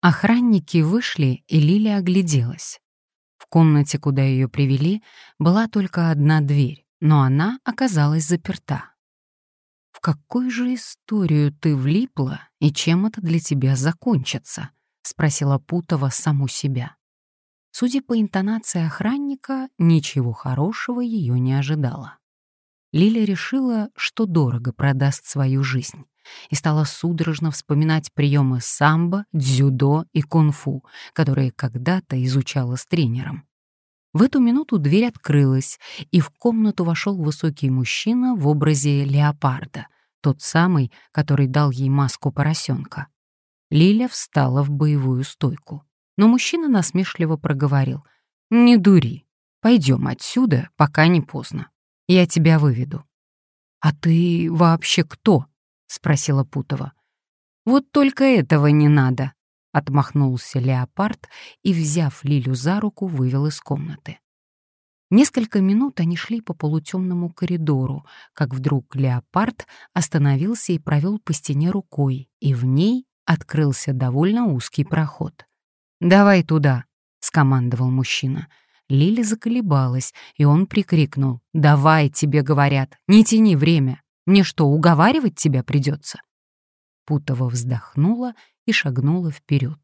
Охранники вышли, и Лиля огляделась. В комнате, куда ее привели, была только одна дверь, но она оказалась заперта. «В какую же историю ты влипла, и чем это для тебя закончится?» — спросила Путова саму себя. Судя по интонации охранника, ничего хорошего ее не ожидало. Лиля решила, что дорого продаст свою жизнь, и стала судорожно вспоминать приемы самбо, дзюдо и кунг-фу, которые когда-то изучала с тренером. В эту минуту дверь открылась, и в комнату вошел высокий мужчина в образе леопарда, тот самый, который дал ей маску поросенка. Лиля встала в боевую стойку. Но мужчина насмешливо проговорил. «Не дури. Пойдем отсюда, пока не поздно. Я тебя выведу». «А ты вообще кто?» — спросила Путова. «Вот только этого не надо», — отмахнулся леопард и, взяв Лилю за руку, вывел из комнаты. Несколько минут они шли по полутемному коридору, как вдруг леопард остановился и провел по стене рукой, и в ней открылся довольно узкий проход. «Давай туда», — скомандовал мужчина. Лили заколебалась, и он прикрикнул. «Давай, тебе говорят, не тяни время. Мне что, уговаривать тебя придется?» Путова вздохнула и шагнула вперед.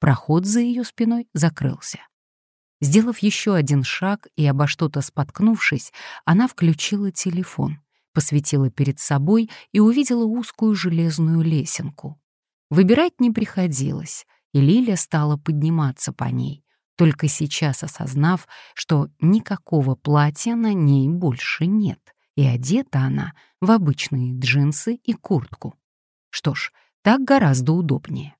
Проход за ее спиной закрылся. Сделав еще один шаг и обо что-то споткнувшись, она включила телефон, посветила перед собой и увидела узкую железную лесенку. Выбирать не приходилось и Лиля стала подниматься по ней, только сейчас осознав, что никакого платья на ней больше нет, и одета она в обычные джинсы и куртку. Что ж, так гораздо удобнее.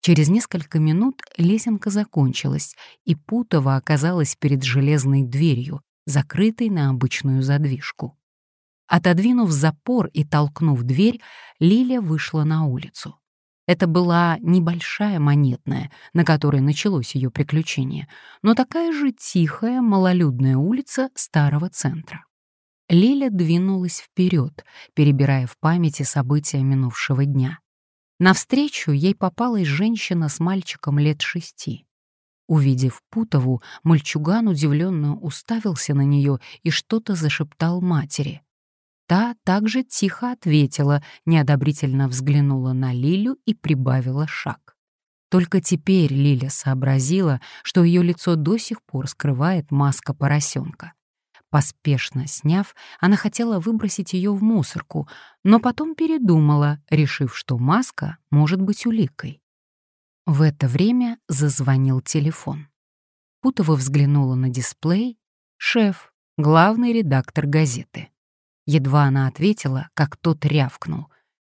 Через несколько минут лесенка закончилась, и Путова оказалась перед железной дверью, закрытой на обычную задвижку. Отодвинув запор и толкнув дверь, Лиля вышла на улицу. Это была небольшая монетная, на которой началось ее приключение, но такая же тихая, малолюдная улица старого центра. Лиля двинулась вперед, перебирая в памяти события минувшего дня. Навстречу ей попалась женщина с мальчиком лет шести. Увидев Путову, мальчуган удивленно уставился на нее и что-то зашептал матери. Та также тихо ответила, неодобрительно взглянула на Лилю и прибавила шаг. Только теперь Лиля сообразила, что ее лицо до сих пор скрывает маска поросенка. Поспешно сняв, она хотела выбросить ее в мусорку, но потом передумала, решив, что маска может быть уликой. В это время зазвонил телефон. Путова взглянула на дисплей. Шеф, главный редактор газеты. Едва она ответила, как тот рявкнул.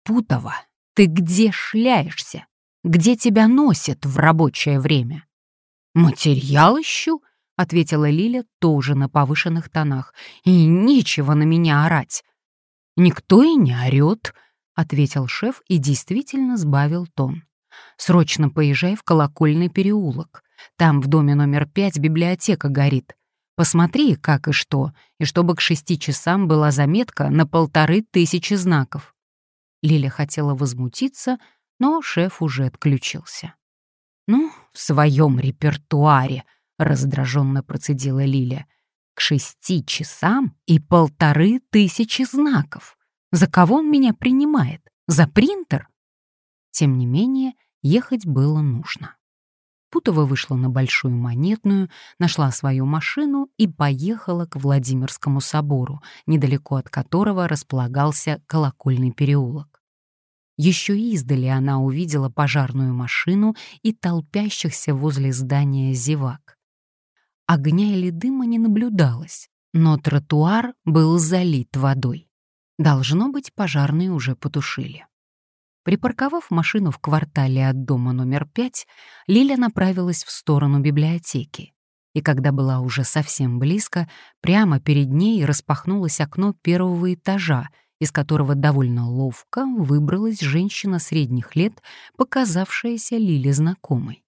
«Путова, ты где шляешься? Где тебя носят в рабочее время?» «Материал ищу», — ответила Лиля тоже на повышенных тонах. «И нечего на меня орать». «Никто и не орёт», — ответил шеф и действительно сбавил тон. «Срочно поезжай в колокольный переулок. Там в доме номер пять библиотека горит. Посмотри, как и что, и чтобы к шести часам была заметка на полторы тысячи знаков. Лиля хотела возмутиться, но шеф уже отключился. «Ну, в своем репертуаре», — раздраженно процедила Лиля, «к шести часам и полторы тысячи знаков. За кого он меня принимает? За принтер?» Тем не менее, ехать было нужно. Путова вышла на Большую Монетную, нашла свою машину и поехала к Владимирскому собору, недалеко от которого располагался колокольный переулок. Еще издали она увидела пожарную машину и толпящихся возле здания зевак. Огня или дыма не наблюдалось, но тротуар был залит водой. Должно быть, пожарные уже потушили. Припарковав машину в квартале от дома номер пять, Лиля направилась в сторону библиотеки. И когда была уже совсем близко, прямо перед ней распахнулось окно первого этажа, из которого довольно ловко выбралась женщина средних лет, показавшаяся Лиле знакомой.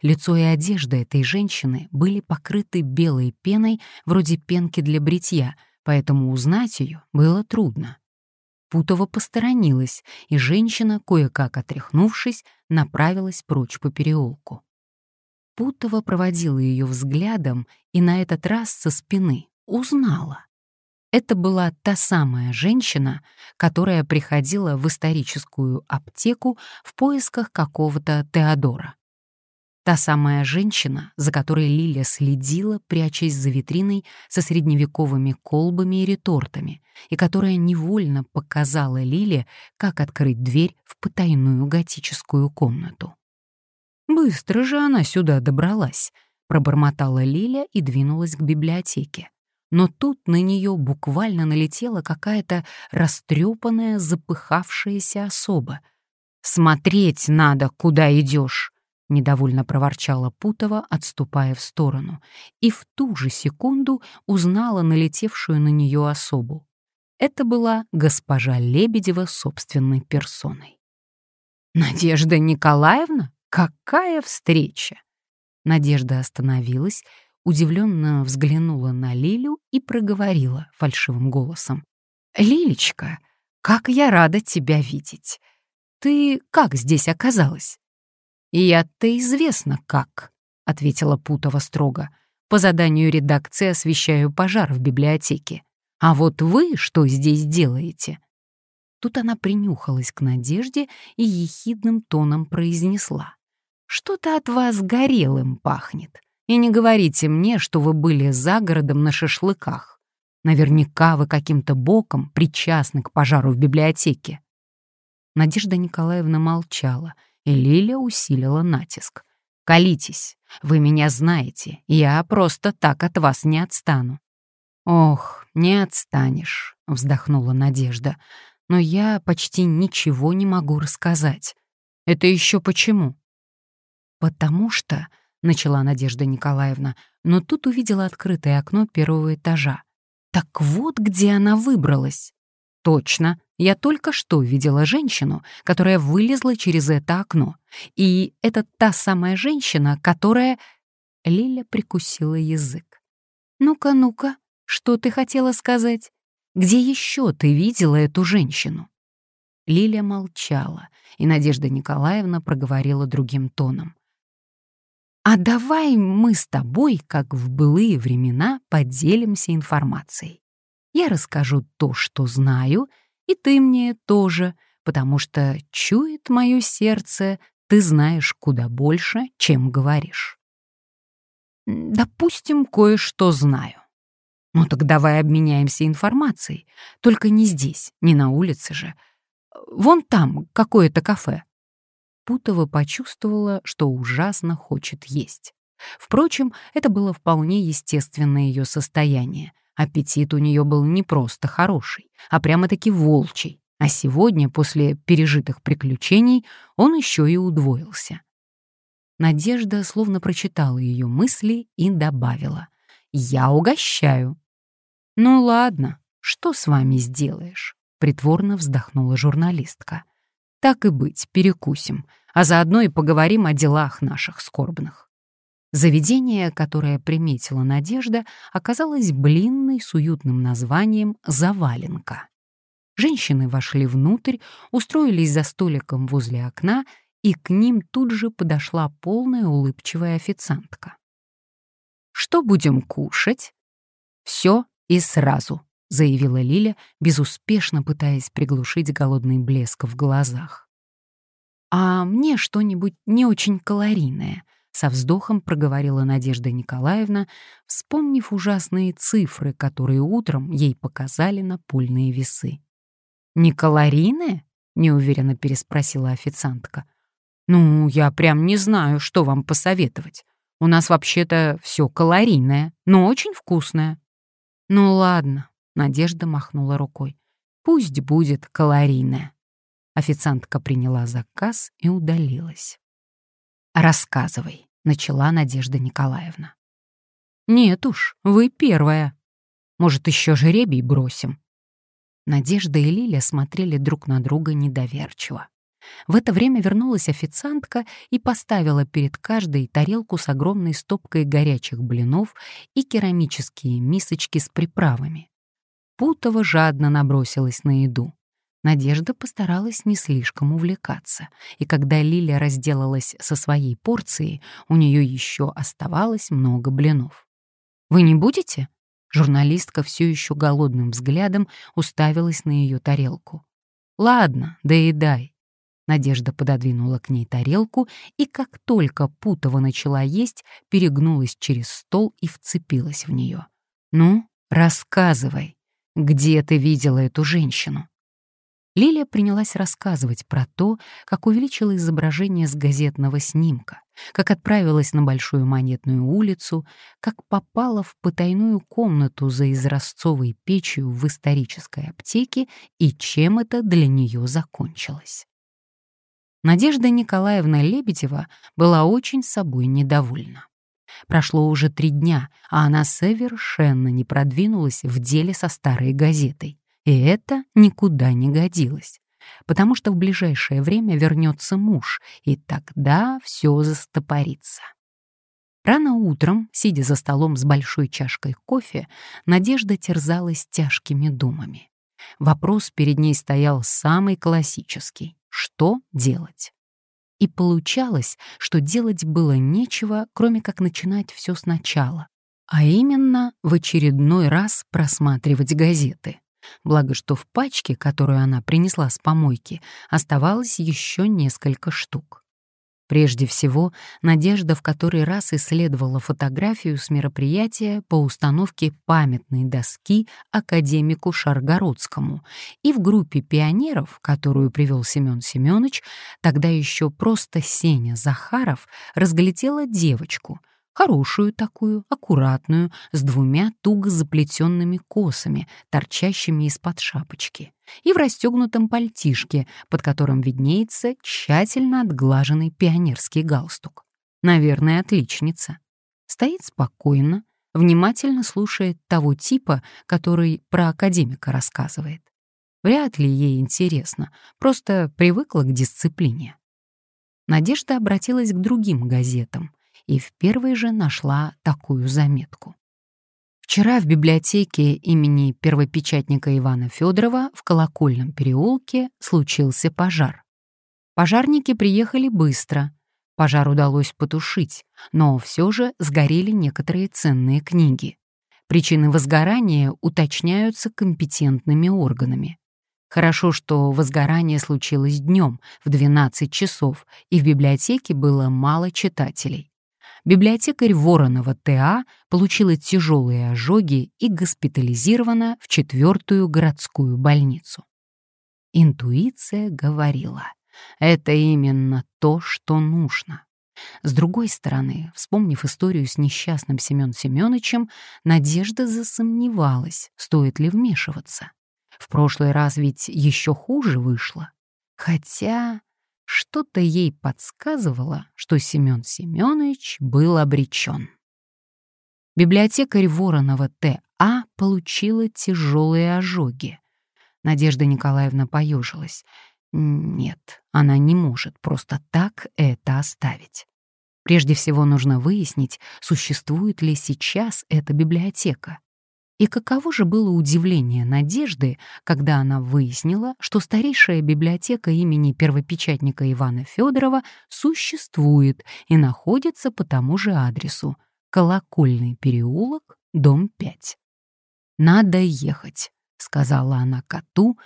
Лицо и одежда этой женщины были покрыты белой пеной, вроде пенки для бритья, поэтому узнать ее было трудно. Путова посторонилась, и женщина, кое-как отряхнувшись, направилась прочь по переулку. Путова проводила ее взглядом и на этот раз со спины узнала. Это была та самая женщина, которая приходила в историческую аптеку в поисках какого-то Теодора. Та самая женщина, за которой Лиля следила, прячась за витриной со средневековыми колбами и ретортами, и которая невольно показала Лиле, как открыть дверь в потайную готическую комнату. «Быстро же она сюда добралась», — пробормотала Лиля и двинулась к библиотеке. Но тут на нее буквально налетела какая-то растрепанная, запыхавшаяся особа. «Смотреть надо, куда идешь!» — недовольно проворчала Путова, отступая в сторону, и в ту же секунду узнала налетевшую на нее особу. Это была госпожа Лебедева собственной персоной. «Надежда Николаевна? Какая встреча!» Надежда остановилась, удивленно взглянула на Лилю и проговорила фальшивым голосом. «Лилечка, как я рада тебя видеть! Ты как здесь оказалась?» «И я-то известно как», — ответила Путова строго. «По заданию редакции освещаю пожар в библиотеке. А вот вы что здесь делаете?» Тут она принюхалась к Надежде и ехидным тоном произнесла. «Что-то от вас горелым пахнет. И не говорите мне, что вы были за городом на шашлыках. Наверняка вы каким-то боком причастны к пожару в библиотеке». Надежда Николаевна молчала — Лиля усилила натиск. «Колитесь, вы меня знаете, я просто так от вас не отстану». «Ох, не отстанешь», — вздохнула Надежда, «но я почти ничего не могу рассказать. Это еще почему?» «Потому что», — начала Надежда Николаевна, но тут увидела открытое окно первого этажа. «Так вот где она выбралась». «Точно, я только что видела женщину, которая вылезла через это окно. И это та самая женщина, которая...» Лиля прикусила язык. «Ну-ка, ну-ка, что ты хотела сказать? Где еще ты видела эту женщину?» Лиля молчала, и Надежда Николаевна проговорила другим тоном. «А давай мы с тобой, как в былые времена, поделимся информацией. Я расскажу то, что знаю, — и ты мне тоже, потому что чует мое сердце, ты знаешь куда больше, чем говоришь. Допустим, кое-что знаю. Ну так давай обменяемся информацией. Только не здесь, не на улице же. Вон там какое-то кафе. Путова почувствовала, что ужасно хочет есть. Впрочем, это было вполне естественное ее состояние — Аппетит у нее был не просто хороший, а прямо-таки волчий, а сегодня, после пережитых приключений, он еще и удвоился. Надежда словно прочитала ее мысли и добавила. «Я угощаю». «Ну ладно, что с вами сделаешь?» — притворно вздохнула журналистка. «Так и быть, перекусим, а заодно и поговорим о делах наших скорбных». Заведение, которое приметила Надежда, оказалось блинной с уютным названием «Заваленка». Женщины вошли внутрь, устроились за столиком возле окна, и к ним тут же подошла полная улыбчивая официантка. «Что будем кушать?» «Все и сразу», — заявила Лиля, безуспешно пытаясь приглушить голодный блеск в глазах. «А мне что-нибудь не очень калорийное», со вздохом проговорила Надежда Николаевна, вспомнив ужасные цифры, которые утром ей показали напольные весы. «Не калорийные?» — неуверенно переспросила официантка. «Ну, я прям не знаю, что вам посоветовать. У нас вообще-то все калорийное, но очень вкусное». «Ну ладно», — Надежда махнула рукой. «Пусть будет калорийное». Официантка приняла заказ и удалилась. «Рассказывай», начала Надежда Николаевна. «Нет уж, вы первая. Может, еще жеребий бросим?» Надежда и Лиля смотрели друг на друга недоверчиво. В это время вернулась официантка и поставила перед каждой тарелку с огромной стопкой горячих блинов и керамические мисочки с приправами. Путова жадно набросилась на еду. Надежда постаралась не слишком увлекаться, и когда Лиля разделалась со своей порцией, у нее еще оставалось много блинов. «Вы не будете?» Журналистка все еще голодным взглядом уставилась на ее тарелку. «Ладно, доедай». Надежда пододвинула к ней тарелку, и как только Путова начала есть, перегнулась через стол и вцепилась в нее. «Ну, рассказывай, где ты видела эту женщину?» Лилия принялась рассказывать про то, как увеличила изображение с газетного снимка, как отправилась на Большую Монетную улицу, как попала в потайную комнату за изразцовой печью в исторической аптеке и чем это для нее закончилось. Надежда Николаевна Лебедева была очень собой недовольна. Прошло уже три дня, а она совершенно не продвинулась в деле со старой газетой. И это никуда не годилось, потому что в ближайшее время вернется муж, и тогда все застопорится. Рано утром, сидя за столом с большой чашкой кофе, Надежда терзалась тяжкими думами. Вопрос перед ней стоял самый классический — что делать? И получалось, что делать было нечего, кроме как начинать все сначала, а именно в очередной раз просматривать газеты. Благо, что в пачке, которую она принесла с помойки, оставалось еще несколько штук. Прежде всего, Надежда в который раз исследовала фотографию с мероприятия по установке памятной доски академику Шаргородскому, и в группе пионеров, которую привел Семен Семенович, тогда еще просто Сеня Захаров, разглядела девочку — Хорошую такую, аккуратную, с двумя туго заплетенными косами, торчащими из-под шапочки, и в расстегнутом пальтишке, под которым виднеется тщательно отглаженный пионерский галстук. Наверное, отличница. Стоит спокойно, внимательно слушает того типа, который про академика рассказывает. Вряд ли ей интересно, просто привыкла к дисциплине. Надежда обратилась к другим газетам, и в первой же нашла такую заметку. Вчера в библиотеке имени первопечатника Ивана Федорова в Колокольном переулке случился пожар. Пожарники приехали быстро. Пожар удалось потушить, но все же сгорели некоторые ценные книги. Причины возгорания уточняются компетентными органами. Хорошо, что возгорание случилось днем, в 12 часов, и в библиотеке было мало читателей библиотекарь Воронова Т.А. получила тяжелые ожоги и госпитализирована в четвертую городскую больницу. Интуиция говорила, это именно то, что нужно. С другой стороны, вспомнив историю с несчастным Семен Семеновичем, Надежда засомневалась, стоит ли вмешиваться. В прошлый раз ведь еще хуже вышло. Хотя что-то ей подсказывало, что Семен Семенович был обречен. Библиотекарь Воронова Т.А. получила тяжелые ожоги. Надежда Николаевна поежилась. Нет, она не может просто так это оставить. Прежде всего нужно выяснить, существует ли сейчас эта библиотека. И каково же было удивление Надежды, когда она выяснила, что старейшая библиотека имени первопечатника Ивана Федорова существует и находится по тому же адресу — Колокольный переулок, дом 5. «Надо ехать», — сказала она коту.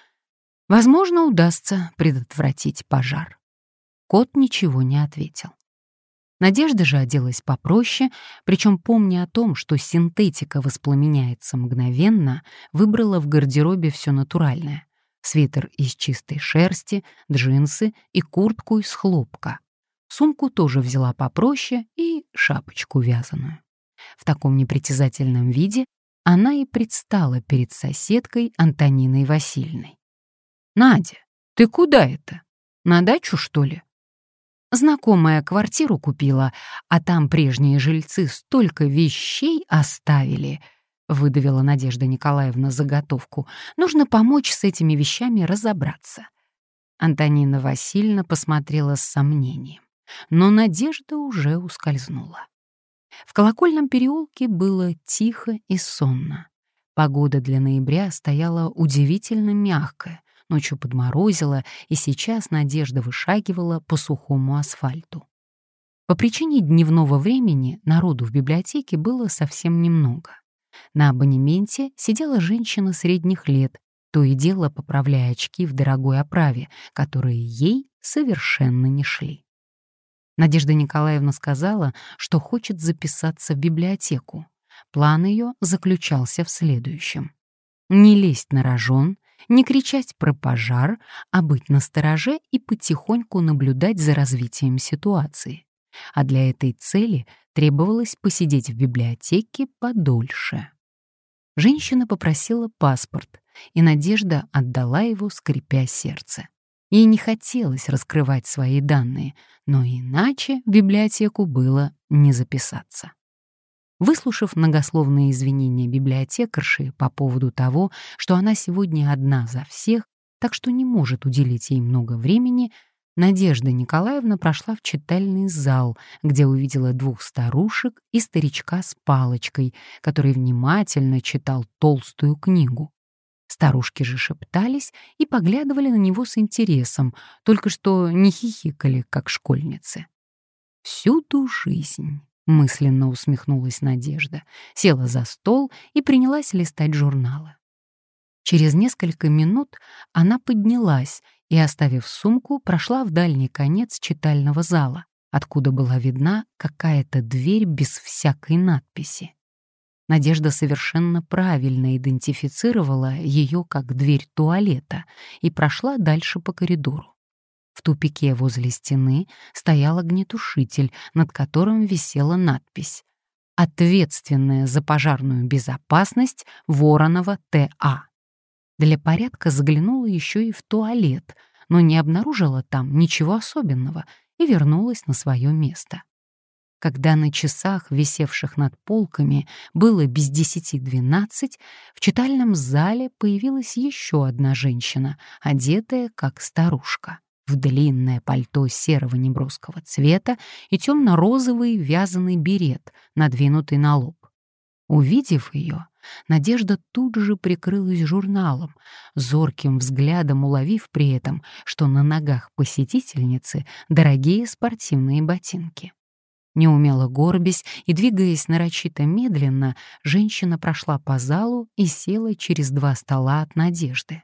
«Возможно, удастся предотвратить пожар». Кот ничего не ответил. Надежда же оделась попроще, причем помня о том, что синтетика воспламеняется мгновенно, выбрала в гардеробе все натуральное. Свитер из чистой шерсти, джинсы и куртку из хлопка. Сумку тоже взяла попроще и шапочку вязаную. В таком непритязательном виде она и предстала перед соседкой Антониной Васильевной. «Надя, ты куда это? На дачу, что ли?» Знакомая квартиру купила, а там прежние жильцы столько вещей оставили, выдавила Надежда Николаевна заготовку. Нужно помочь с этими вещами разобраться. Антонина Васильевна посмотрела с сомнением, но Надежда уже ускользнула. В колокольном переулке было тихо и сонно. Погода для ноября стояла удивительно мягкая, Ночью подморозило, и сейчас Надежда вышагивала по сухому асфальту. По причине дневного времени народу в библиотеке было совсем немного. На абонементе сидела женщина средних лет, то и дело поправляя очки в дорогой оправе, которые ей совершенно не шли. Надежда Николаевна сказала, что хочет записаться в библиотеку. План ее заключался в следующем. Не лезть на рожон, не кричать про пожар, а быть настороже и потихоньку наблюдать за развитием ситуации. А для этой цели требовалось посидеть в библиотеке подольше. Женщина попросила паспорт, и Надежда отдала его, скрипя сердце. Ей не хотелось раскрывать свои данные, но иначе в библиотеку было не записаться. Выслушав многословные извинения библиотекарши по поводу того, что она сегодня одна за всех, так что не может уделить ей много времени, Надежда Николаевна прошла в читальный зал, где увидела двух старушек и старичка с палочкой, который внимательно читал толстую книгу. Старушки же шептались и поглядывали на него с интересом, только что не хихикали, как школьницы. «Всю жизнь», — мысленно усмехнулась Надежда, села за стол и принялась листать журналы. Через несколько минут она поднялась и, оставив сумку, прошла в дальний конец читального зала, откуда была видна какая-то дверь без всякой надписи. Надежда совершенно правильно идентифицировала ее как дверь туалета и прошла дальше по коридору. В тупике возле стены стоял огнетушитель, над которым висела надпись «Ответственная за пожарную безопасность Воронова Т.А». Для порядка заглянула еще и в туалет, но не обнаружила там ничего особенного и вернулась на свое место. Когда на часах, висевших над полками, было без десяти двенадцать, в читальном зале появилась еще одна женщина, одетая как старушка, в длинное пальто серого неброского цвета и темно-розовый вязаный берет, надвинутый на лоб. Увидев ее, Надежда тут же прикрылась журналом, зорким взглядом уловив при этом, что на ногах посетительницы дорогие спортивные ботинки. Неумело горбясь и двигаясь нарочито медленно, женщина прошла по залу и села через два стола от Надежды.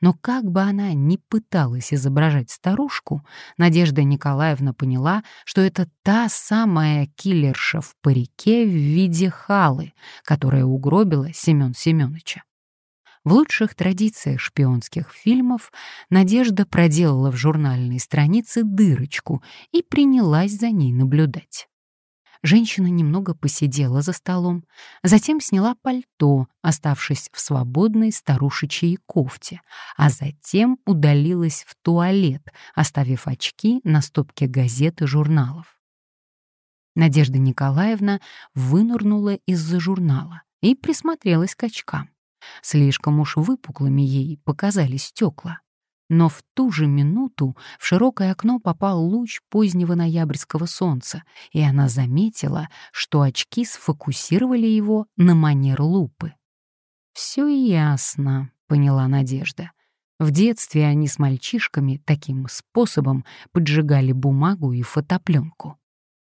Но как бы она ни пыталась изображать старушку, Надежда Николаевна поняла, что это та самая киллерша в парике в виде халы, которая угробила Семён Семёныча. В лучших традициях шпионских фильмов Надежда проделала в журнальной странице дырочку и принялась за ней наблюдать. Женщина немного посидела за столом, затем сняла пальто, оставшись в свободной старушечьей кофте, а затем удалилась в туалет, оставив очки на стопке газет и журналов. Надежда Николаевна вынырнула из-за журнала и присмотрелась к очкам. Слишком уж выпуклыми ей показались стекла. Но в ту же минуту в широкое окно попал луч позднего ноябрьского солнца, и она заметила, что очки сфокусировали его на манер лупы. «Все ясно», — поняла Надежда. В детстве они с мальчишками таким способом поджигали бумагу и фотопленку.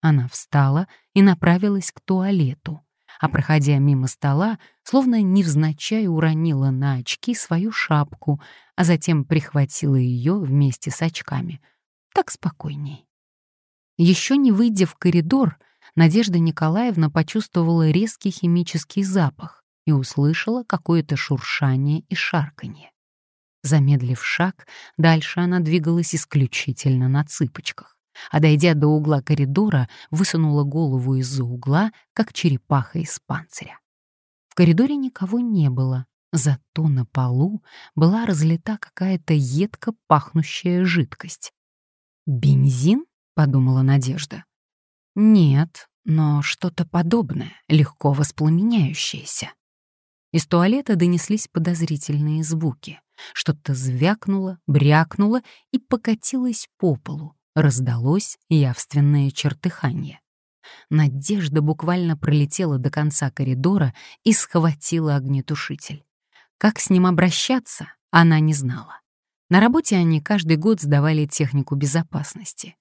Она встала и направилась к туалету, а проходя мимо стола, словно невзначай уронила на очки свою шапку, а затем прихватила ее вместе с очками. Так спокойней. Еще не выйдя в коридор, Надежда Николаевна почувствовала резкий химический запах и услышала какое-то шуршание и шарканье. Замедлив шаг, дальше она двигалась исключительно на цыпочках а, дойдя до угла коридора, высунула голову из-за угла, как черепаха из панциря. В коридоре никого не было, зато на полу была разлита какая-то едко пахнущая жидкость. «Бензин?» — подумала Надежда. «Нет, но что-то подобное, легко воспламеняющееся». Из туалета донеслись подозрительные звуки. Что-то звякнуло, брякнуло и покатилось по полу, Раздалось явственное чертыханье. Надежда буквально пролетела до конца коридора и схватила огнетушитель. Как с ним обращаться, она не знала. На работе они каждый год сдавали технику безопасности.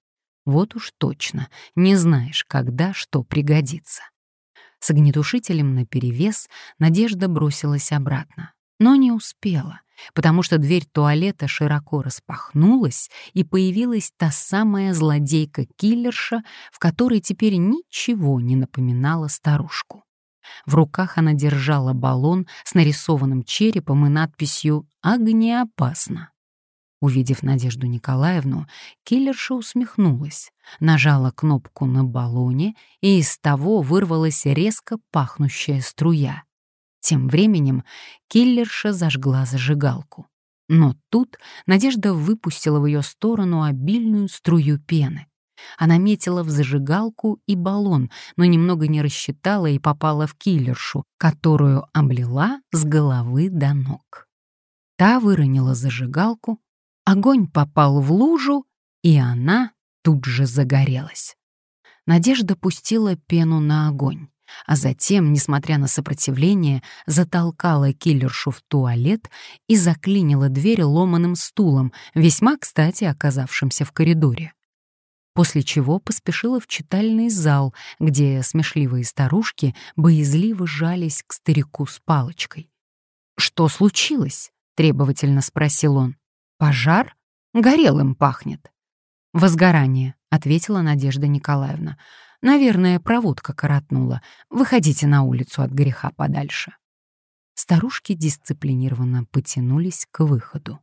Вот уж точно, не знаешь, когда что пригодится. С огнетушителем наперевес Надежда бросилась обратно, но не успела, потому что дверь туалета широко распахнулась, и появилась та самая злодейка-киллерша, в которой теперь ничего не напоминало старушку. В руках она держала баллон с нарисованным черепом и надписью «Огнеопасно». Увидев Надежду Николаевну, киллерша усмехнулась, нажала кнопку на баллоне, и из того вырвалась резко пахнущая струя. Тем временем киллерша зажгла зажигалку. Но тут Надежда выпустила в ее сторону обильную струю пены. Она метила в зажигалку и баллон, но немного не рассчитала и попала в киллершу, которую облила с головы до ног. Та выронила зажигалку, огонь попал в лужу, и она тут же загорелась. Надежда пустила пену на огонь, а затем, несмотря на сопротивление, затолкала киллершу в туалет и заклинила дверь ломаным стулом, весьма кстати оказавшимся в коридоре после чего поспешила в читальный зал, где смешливые старушки боязливо жались к старику с палочкой. «Что случилось?» — требовательно спросил он. «Пожар? Горелым пахнет». «Возгорание», — ответила Надежда Николаевна. «Наверное, проводка коротнула. Выходите на улицу от греха подальше». Старушки дисциплинированно потянулись к выходу.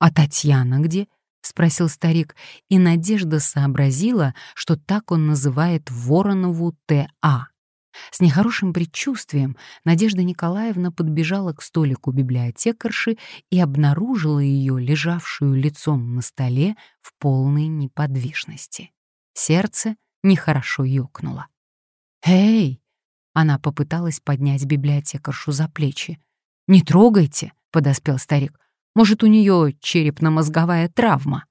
«А Татьяна где?» — спросил старик, и Надежда сообразила, что так он называет Воронову Т.А. С нехорошим предчувствием Надежда Николаевна подбежала к столику библиотекарши и обнаружила ее, лежавшую лицом на столе, в полной неподвижности. Сердце нехорошо ёкнуло. «Эй!» — она попыталась поднять библиотекаршу за плечи. «Не трогайте!» — подоспел старик. Может, у нее черепно-мозговая травма?»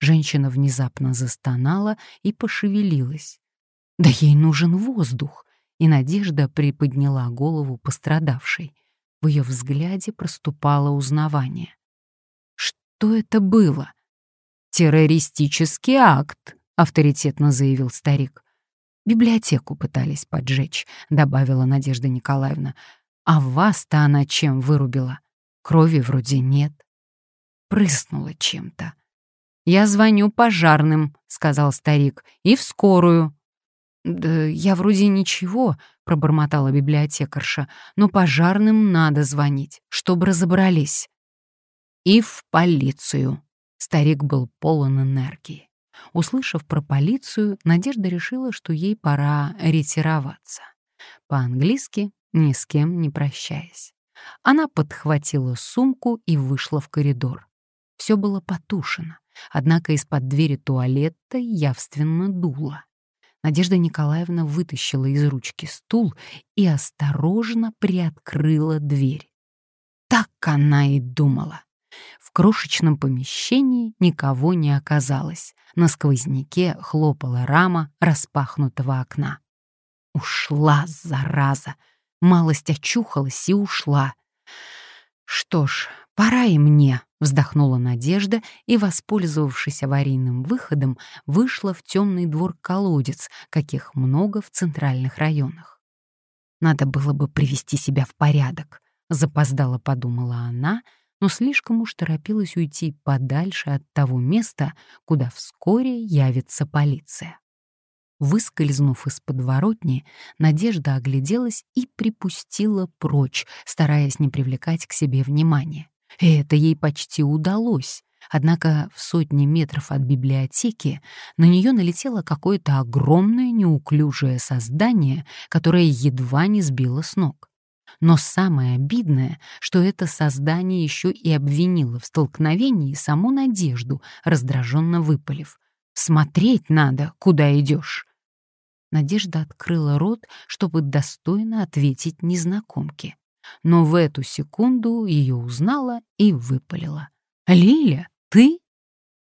Женщина внезапно застонала и пошевелилась. «Да ей нужен воздух!» И Надежда приподняла голову пострадавшей. В ее взгляде проступало узнавание. «Что это было?» «Террористический акт», — авторитетно заявил старик. «Библиотеку пытались поджечь», — добавила Надежда Николаевна. «А вас-то она чем вырубила?» Крови вроде нет. Прыснула чем-то. «Я звоню пожарным», — сказал старик, — «и в скорую». «Да я вроде ничего», — пробормотала библиотекарша, «но пожарным надо звонить, чтобы разобрались». «И в полицию». Старик был полон энергии. Услышав про полицию, Надежда решила, что ей пора ретироваться. По-английски, ни с кем не прощаясь. Она подхватила сумку и вышла в коридор. Все было потушено, однако из-под двери туалета явственно дуло. Надежда Николаевна вытащила из ручки стул и осторожно приоткрыла дверь. Так она и думала. В крошечном помещении никого не оказалось. На сквозняке хлопала рама распахнутого окна. Ушла, зараза! малость очухалась и ушла. «Что ж, пора и мне», — вздохнула Надежда и, воспользовавшись аварийным выходом, вышла в темный двор-колодец, каких много в центральных районах. «Надо было бы привести себя в порядок», — запоздала подумала она, но слишком уж торопилась уйти подальше от того места, куда вскоре явится полиция. Выскользнув из подворотни, Надежда огляделась и припустила прочь, стараясь не привлекать к себе внимания. И это ей почти удалось. Однако в сотни метров от библиотеки на нее налетело какое-то огромное неуклюжее создание, которое едва не сбило с ног. Но самое обидное, что это создание еще и обвинило в столкновении саму Надежду, раздраженно выпалив. «Смотреть надо, куда идешь!» Надежда открыла рот, чтобы достойно ответить незнакомке. Но в эту секунду ее узнала и выпалила. «Лиля, ты?»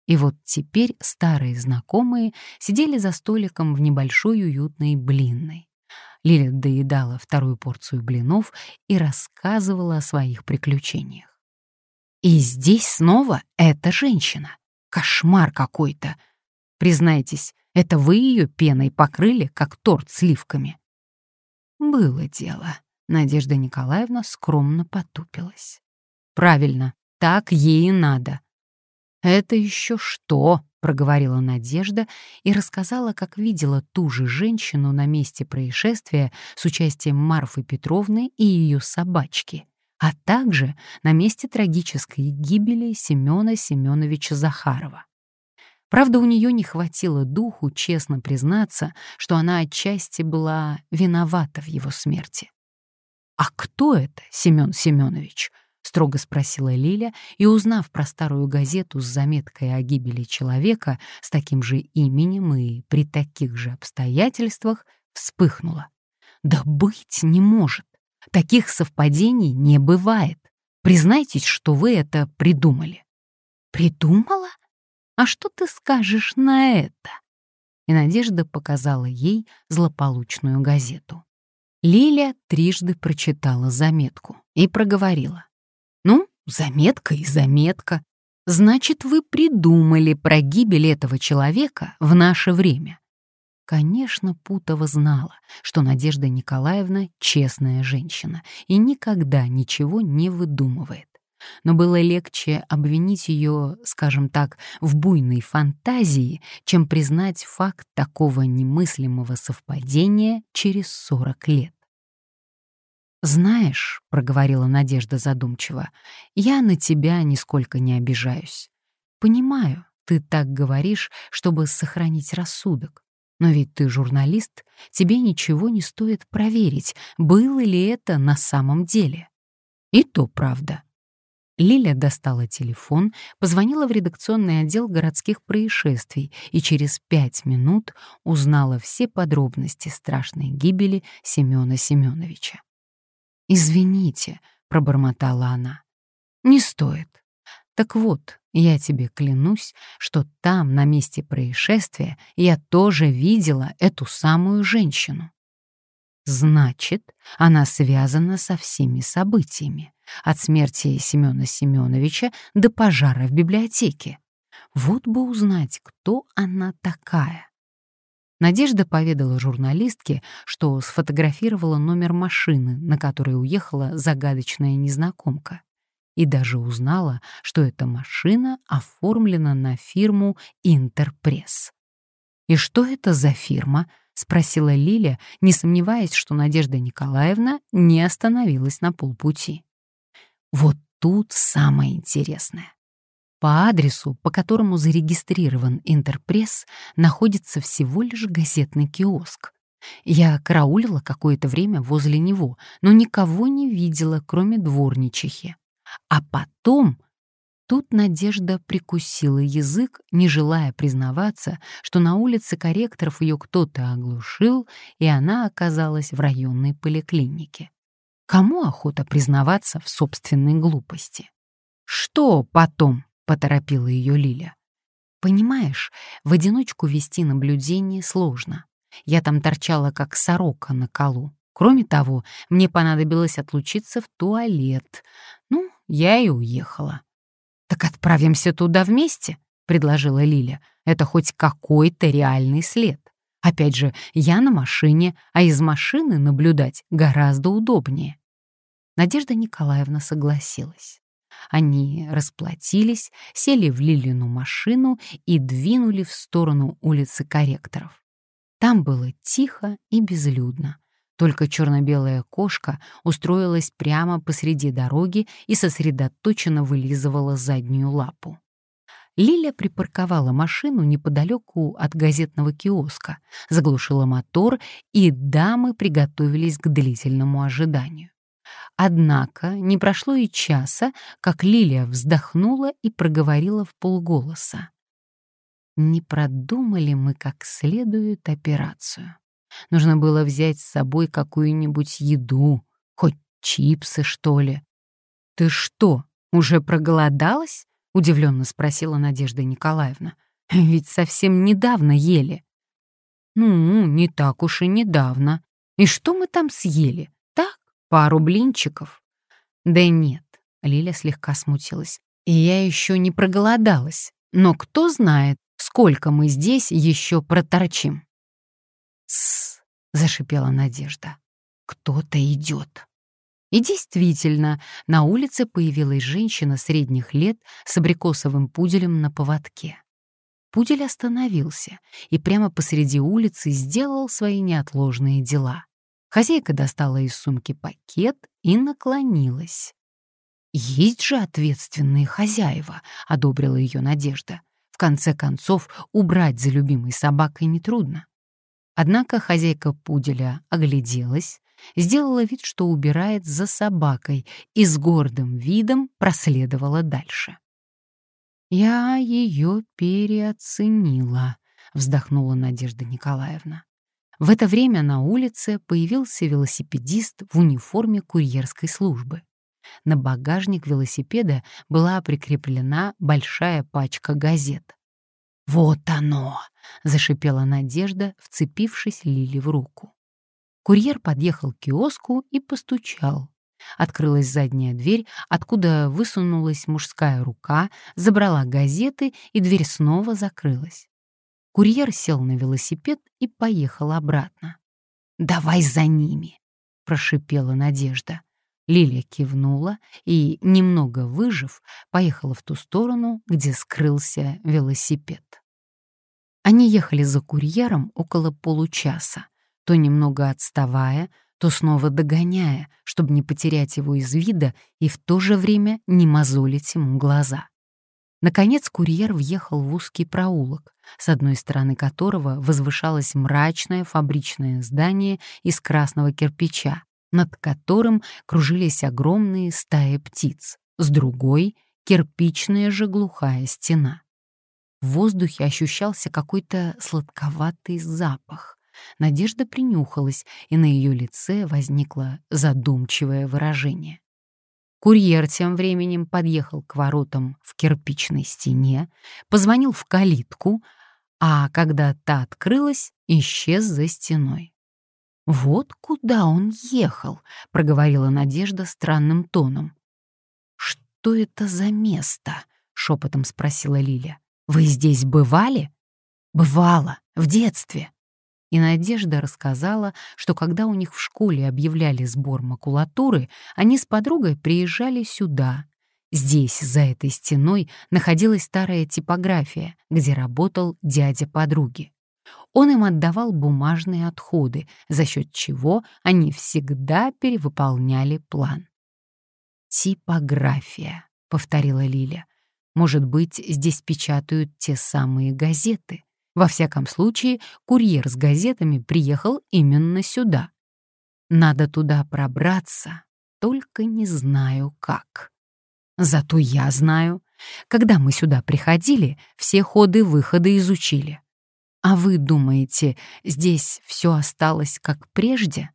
И вот теперь старые знакомые сидели за столиком в небольшой уютной блинной. Лиля доедала вторую порцию блинов и рассказывала о своих приключениях. И здесь снова эта женщина. Кошмар какой-то. Признайтесь, это вы ее пеной покрыли, как торт сливками? Было дело. Надежда Николаевна скромно потупилась. Правильно, так ей и надо. Это еще что? Проговорила Надежда и рассказала, как видела ту же женщину на месте происшествия с участием Марфы Петровны и ее собачки а также на месте трагической гибели Семена Семеновича Захарова. Правда, у нее не хватило духу честно признаться, что она отчасти была виновата в его смерти. «А кто это, Семен Семенович?» — строго спросила Лиля, и, узнав про старую газету с заметкой о гибели человека с таким же именем и при таких же обстоятельствах, вспыхнула. «Да быть не может! Таких совпадений не бывает. Признайтесь, что вы это придумали. Придумала? А что ты скажешь на это? И Надежда показала ей злополучную газету. Лиля трижды прочитала заметку и проговорила. «Ну, заметка и заметка. Значит, вы придумали про гибель этого человека в наше время. Конечно, Путова знала, что Надежда Николаевна — честная женщина и никогда ничего не выдумывает. Но было легче обвинить ее, скажем так, в буйной фантазии, чем признать факт такого немыслимого совпадения через 40 лет. «Знаешь», — проговорила Надежда задумчиво, — «я на тебя нисколько не обижаюсь. Понимаю, ты так говоришь, чтобы сохранить рассудок. Но ведь ты журналист, тебе ничего не стоит проверить, было ли это на самом деле. И то правда. Лиля достала телефон, позвонила в редакционный отдел городских происшествий и через пять минут узнала все подробности страшной гибели Семёна Семёновича. «Извините», — пробормотала она. «Не стоит. Так вот, я тебе клянусь, что там, на месте происшествия, я тоже видела эту самую женщину. Значит, она связана со всеми событиями, от смерти Семёна Семёновича до пожара в библиотеке. Вот бы узнать, кто она такая. Надежда поведала журналистке, что сфотографировала номер машины, на которой уехала загадочная незнакомка и даже узнала, что эта машина оформлена на фирму «Интерпресс». «И что это за фирма?» — спросила Лиля, не сомневаясь, что Надежда Николаевна не остановилась на полпути. Вот тут самое интересное. По адресу, по которому зарегистрирован Интерпресс, находится всего лишь газетный киоск. Я караулила какое-то время возле него, но никого не видела, кроме дворничихи. А потом тут Надежда прикусила язык, не желая признаваться, что на улице корректоров ее кто-то оглушил, и она оказалась в районной поликлинике. Кому охота признаваться в собственной глупости? «Что потом?» — поторопила ее Лиля. «Понимаешь, в одиночку вести наблюдение сложно. Я там торчала, как сорока на колу. Кроме того, мне понадобилось отлучиться в туалет. Ну, я и уехала. «Так отправимся туда вместе», — предложила Лиля. «Это хоть какой-то реальный след. Опять же, я на машине, а из машины наблюдать гораздо удобнее». Надежда Николаевна согласилась. Они расплатились, сели в Лилину машину и двинули в сторону улицы корректоров. Там было тихо и безлюдно. Только черно-белая кошка устроилась прямо посреди дороги и сосредоточенно вылизывала заднюю лапу. Лиля припарковала машину неподалеку от газетного киоска, заглушила мотор, и дамы приготовились к длительному ожиданию. Однако не прошло и часа, как Лилия вздохнула и проговорила в полголоса. «Не продумали мы как следует операцию. Нужно было взять с собой какую-нибудь еду, хоть чипсы, что ли. «Ты что, уже проголодалась?» — удивленно спросила Надежда Николаевна. «Ведь совсем недавно ели». «Ну, не так уж и недавно. И что мы там съели? Пару блинчиков». «Да нет», — Лиля слегка смутилась. И я еще не проголодалась, но кто знает, сколько мы здесь еще проторчим. «Тссс!» — зашипела Надежда. «Кто-то идет!» И действительно, на улице появилась женщина средних лет с абрикосовым пуделем на поводке. Пудель остановился и прямо посреди улицы сделал свои неотложные дела. Хозяйка достала из сумки пакет и наклонилась. «Есть же ответственные хозяева», — одобрила ее Надежда. «В конце концов, убрать за любимой собакой нетрудно». Однако хозяйка пуделя огляделась, сделала вид, что убирает за собакой и с гордым видом проследовала дальше. «Я ее переоценила», — вздохнула Надежда Николаевна. В это время на улице появился велосипедист в униформе курьерской службы. На багажник велосипеда была прикреплена большая пачка газет. «Вот оно!» — зашипела Надежда, вцепившись Лили в руку. Курьер подъехал к киоску и постучал. Открылась задняя дверь, откуда высунулась мужская рука, забрала газеты, и дверь снова закрылась. Курьер сел на велосипед и поехал обратно. «Давай за ними!» — прошипела Надежда. Лилия кивнула и, немного выжив, поехала в ту сторону, где скрылся велосипед. Они ехали за курьером около получаса, то немного отставая, то снова догоняя, чтобы не потерять его из вида и в то же время не мозолить ему глаза. Наконец курьер въехал в узкий проулок, с одной стороны которого возвышалось мрачное фабричное здание из красного кирпича, над которым кружились огромные стаи птиц, с другой — кирпичная же глухая стена. В воздухе ощущался какой-то сладковатый запах. Надежда принюхалась, и на ее лице возникло задумчивое выражение. Курьер тем временем подъехал к воротам в кирпичной стене, позвонил в калитку, а когда та открылась, исчез за стеной. «Вот куда он ехал», — проговорила Надежда странным тоном. «Что это за место?» — шепотом спросила Лиля. «Вы здесь бывали?» «Бывало, в детстве». И Надежда рассказала, что когда у них в школе объявляли сбор макулатуры, они с подругой приезжали сюда. Здесь, за этой стеной, находилась старая типография, где работал дядя подруги. Он им отдавал бумажные отходы, за счет чего они всегда перевыполняли план. «Типография», — повторила Лиля. «Может быть, здесь печатают те самые газеты?» Во всяком случае, курьер с газетами приехал именно сюда. Надо туда пробраться, только не знаю как. Зато я знаю. Когда мы сюда приходили, все ходы-выходы изучили. А вы думаете, здесь все осталось как прежде?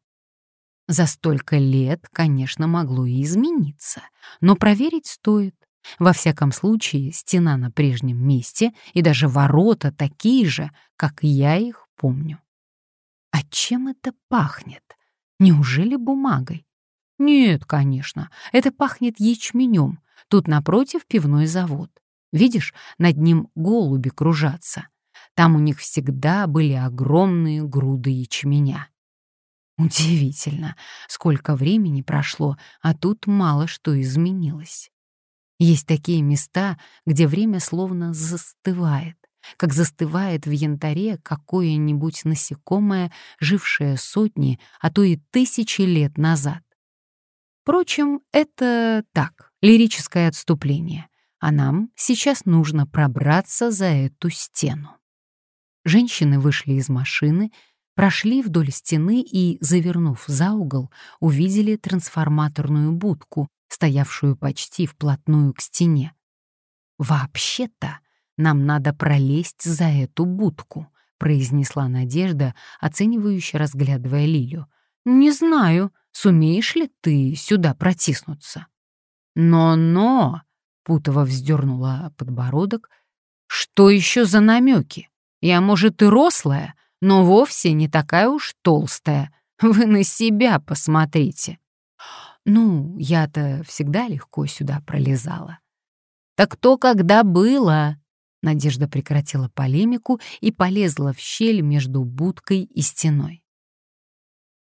За столько лет, конечно, могло и измениться, но проверить стоит. Во всяком случае, стена на прежнем месте и даже ворота такие же, как я их помню. А чем это пахнет? Неужели бумагой? Нет, конечно, это пахнет ячменем. Тут напротив пивной завод. Видишь, над ним голуби кружатся. Там у них всегда были огромные груды ячменя. Удивительно, сколько времени прошло, а тут мало что изменилось. Есть такие места, где время словно застывает, как застывает в янтаре какое-нибудь насекомое, жившее сотни, а то и тысячи лет назад. Впрочем, это так, лирическое отступление, а нам сейчас нужно пробраться за эту стену. Женщины вышли из машины, прошли вдоль стены и, завернув за угол, увидели трансформаторную будку, стоявшую почти вплотную к стене. «Вообще-то нам надо пролезть за эту будку», — произнесла Надежда, оценивающе разглядывая Лилю. «Не знаю, сумеешь ли ты сюда протиснуться?» «Но-но!» — Путова вздернула подбородок. «Что еще за намеки? Я, может, и рослая, но вовсе не такая уж толстая. Вы на себя посмотрите». Ну, я-то всегда легко сюда пролезала. Так то когда было?» Надежда прекратила полемику и полезла в щель между будкой и стеной.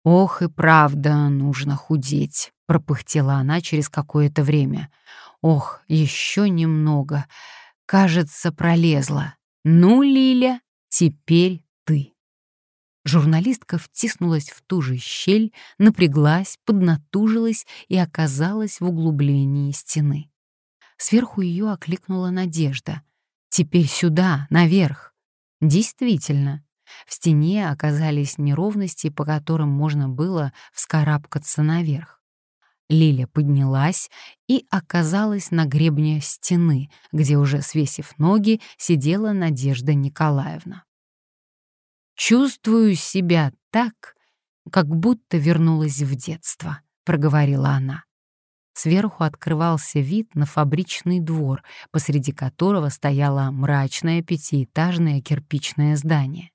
«Ох и правда, нужно худеть», — пропыхтела она через какое-то время. «Ох, еще немного. Кажется, пролезла. Ну, Лиля, теперь ты». Журналистка втиснулась в ту же щель, напряглась, поднатужилась и оказалась в углублении стены. Сверху ее окликнула Надежда. «Теперь сюда, наверх!» Действительно, в стене оказались неровности, по которым можно было вскарабкаться наверх. Лиля поднялась и оказалась на гребне стены, где уже свесив ноги, сидела Надежда Николаевна. «Чувствую себя так, как будто вернулась в детство», — проговорила она. Сверху открывался вид на фабричный двор, посреди которого стояло мрачное пятиэтажное кирпичное здание.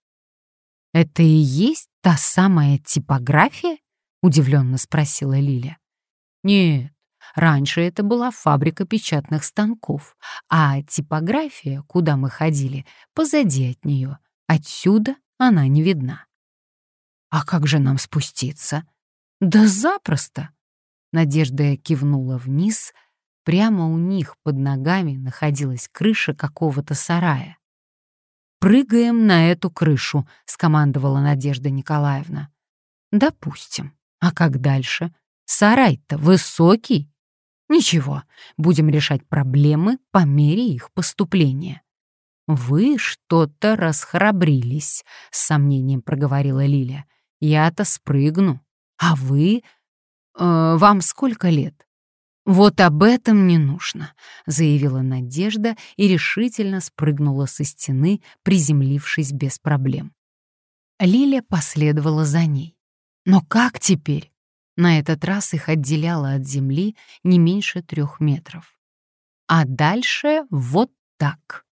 «Это и есть та самая типография?» — удивленно спросила Лиля. «Нет, раньше это была фабрика печатных станков, а типография, куда мы ходили, позади от нее. Отсюда она не видна». «А как же нам спуститься?» «Да запросто!» Надежда кивнула вниз. Прямо у них под ногами находилась крыша какого-то сарая. «Прыгаем на эту крышу», — скомандовала Надежда Николаевна. «Допустим. А как дальше? Сарай-то высокий. Ничего, будем решать проблемы по мере их поступления». «Вы что-то расхрабрились», — с сомнением проговорила Лиля. «Я-то спрыгну. А вы Э, вам сколько лет?» «Вот об этом не нужно», — заявила Надежда и решительно спрыгнула со стены, приземлившись без проблем. Лиля последовала за ней. Но как теперь? На этот раз их отделяло от земли не меньше трех метров. А дальше вот так.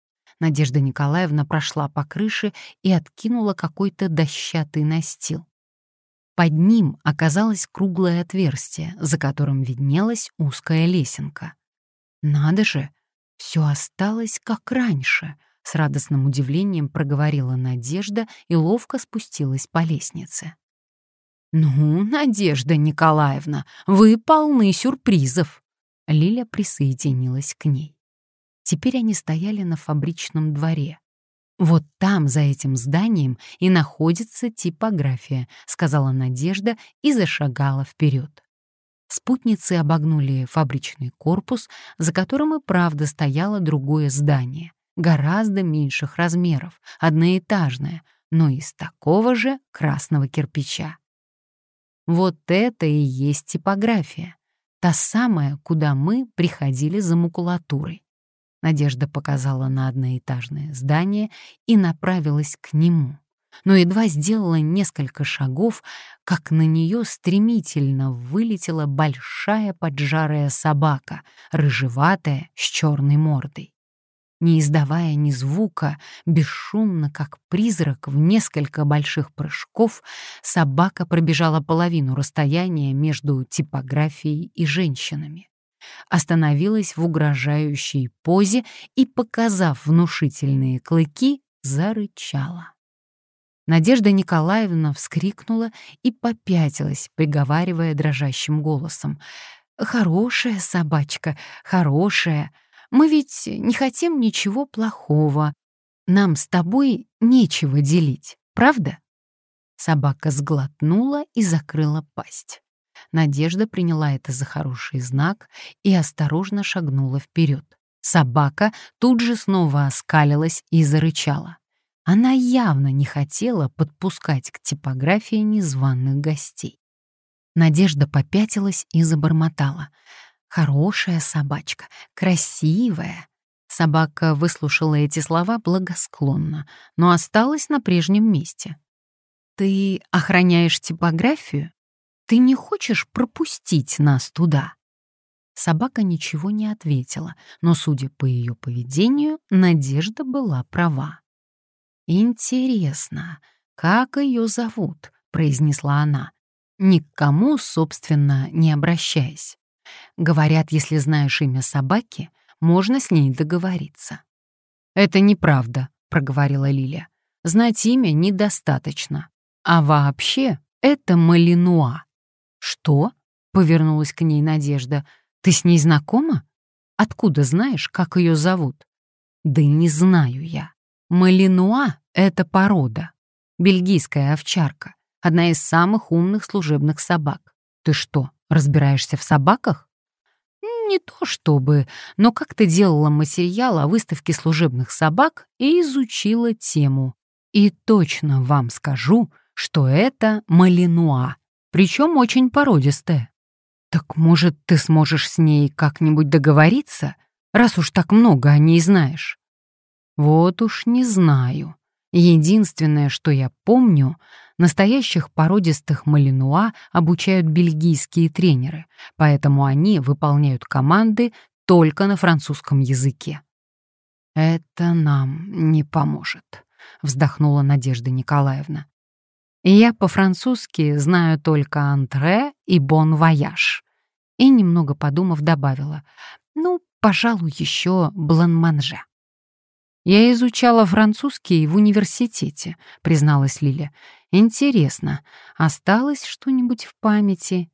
Надежда Николаевна прошла по крыше и откинула какой-то дощатый настил. Под ним оказалось круглое отверстие, за которым виднелась узкая лесенка. «Надо же, все осталось как раньше», — с радостным удивлением проговорила Надежда и ловко спустилась по лестнице. «Ну, Надежда Николаевна, вы полны сюрпризов!» Лиля присоединилась к ней. Теперь они стояли на фабричном дворе. «Вот там, за этим зданием, и находится типография», — сказала Надежда и зашагала вперед. Спутницы обогнули фабричный корпус, за которым и правда стояло другое здание, гораздо меньших размеров, одноэтажное, но из такого же красного кирпича. Вот это и есть типография, та самая, куда мы приходили за макулатурой. Надежда показала на одноэтажное здание и направилась к нему. Но едва сделала несколько шагов, как на нее стремительно вылетела большая поджарая собака, рыжеватая, с черной мордой. Не издавая ни звука, бесшумно, как призрак, в несколько больших прыжков, собака пробежала половину расстояния между типографией и женщинами остановилась в угрожающей позе и, показав внушительные клыки, зарычала. Надежда Николаевна вскрикнула и попятилась, приговаривая дрожащим голосом. «Хорошая собачка, хорошая. Мы ведь не хотим ничего плохого. Нам с тобой нечего делить, правда?» Собака сглотнула и закрыла пасть. Надежда приняла это за хороший знак и осторожно шагнула вперед. Собака тут же снова оскалилась и зарычала. Она явно не хотела подпускать к типографии незваных гостей. Надежда попятилась и забормотала. «Хорошая собачка, красивая». Собака выслушала эти слова благосклонно, но осталась на прежнем месте. «Ты охраняешь типографию?» Ты не хочешь пропустить нас туда?» Собака ничего не ответила, но, судя по ее поведению, Надежда была права. «Интересно, как ее зовут?» — произнесла она, ни к кому, собственно, не обращаясь. Говорят, если знаешь имя собаки, можно с ней договориться. «Это неправда», — проговорила Лиля. «Знать имя недостаточно. А вообще это Малинуа». «Что?» — повернулась к ней Надежда. «Ты с ней знакома? Откуда знаешь, как ее зовут?» «Да не знаю я. Малинуа — это порода. Бельгийская овчарка. Одна из самых умных служебных собак. Ты что, разбираешься в собаках?» Не то чтобы, но как-то делала материал о выставке служебных собак и изучила тему. И точно вам скажу, что это малинуа, причем очень породистая. Так может, ты сможешь с ней как-нибудь договориться, раз уж так много о ней знаешь? Вот уж не знаю. Единственное, что я помню, настоящих породистых малинуа обучают бельгийские тренеры, поэтому они выполняют команды только на французском языке. «Это нам не поможет», — вздохнула Надежда Николаевна. «Я по-французски знаю только «антре» и «бон вояж». И, немного подумав, добавила, «Ну, пожалуй, еще «бланманже». «Я изучала французский в университете», — призналась Лиля. «Интересно, осталось что-нибудь в памяти?»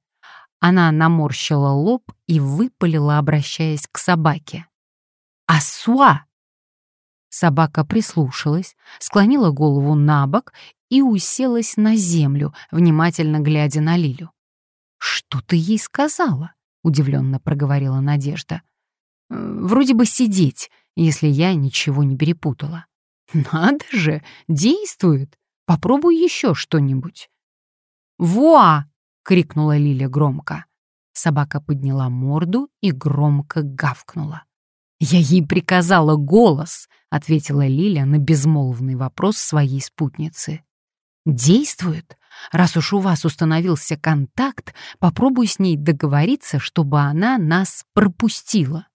Она наморщила лоб и выпалила, обращаясь к собаке. «Асуа!» Собака прислушалась, склонила голову на бок и уселась на землю, внимательно глядя на Лилю. «Что ты ей сказала?» — удивленно проговорила Надежда. «Э, «Вроде бы сидеть», если я ничего не перепутала. Надо же, действует. Попробуй еще что-нибудь. «Вуа!» — крикнула Лиля громко. Собака подняла морду и громко гавкнула. «Я ей приказала голос», — ответила Лиля на безмолвный вопрос своей спутницы. «Действует. Раз уж у вас установился контакт, попробуй с ней договориться, чтобы она нас пропустила».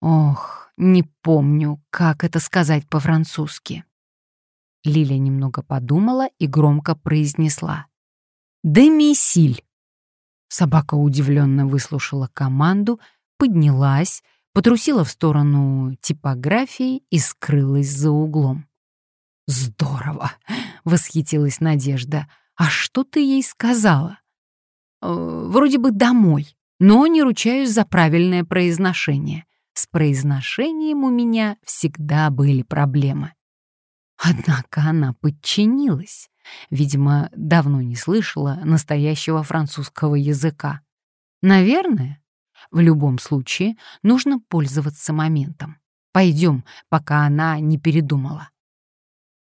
Ох, не помню, как это сказать по-французски. Лиля немного подумала и громко произнесла. «Демисиль». Собака удивленно выслушала команду, поднялась, потрусила в сторону типографии и скрылась за углом. «Здорово!» — восхитилась Надежда. «А что ты ей сказала?» «Э, «Вроде бы домой, но не ручаюсь за правильное произношение. С произношением у меня всегда были проблемы. Однако она подчинилась. Видимо, давно не слышала настоящего французского языка. Наверное, в любом случае нужно пользоваться моментом. Пойдем, пока она не передумала.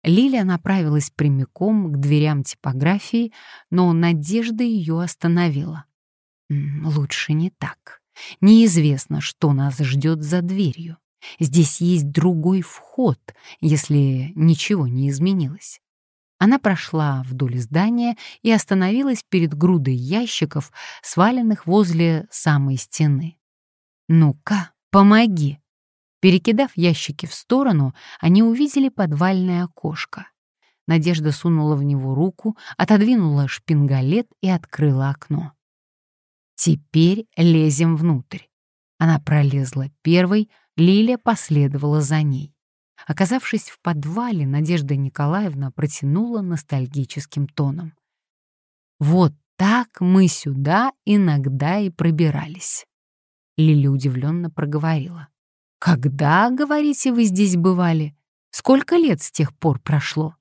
Лиля направилась прямиком к дверям типографии, но Надежда ее остановила. «Лучше не так. Неизвестно, что нас ждет за дверью. Здесь есть другой вход, если ничего не изменилось. Она прошла вдоль здания и остановилась перед грудой ящиков, сваленных возле самой стены. «Ну-ка, помоги!» Перекидав ящики в сторону, они увидели подвальное окошко. Надежда сунула в него руку, отодвинула шпингалет и открыла окно. Теперь лезем внутрь. Она пролезла первой, Лилия последовала за ней. Оказавшись в подвале, Надежда Николаевна протянула ностальгическим тоном. «Вот так мы сюда иногда и пробирались». Лиля удивленно проговорила. «Когда, говорите, вы здесь бывали? Сколько лет с тех пор прошло?»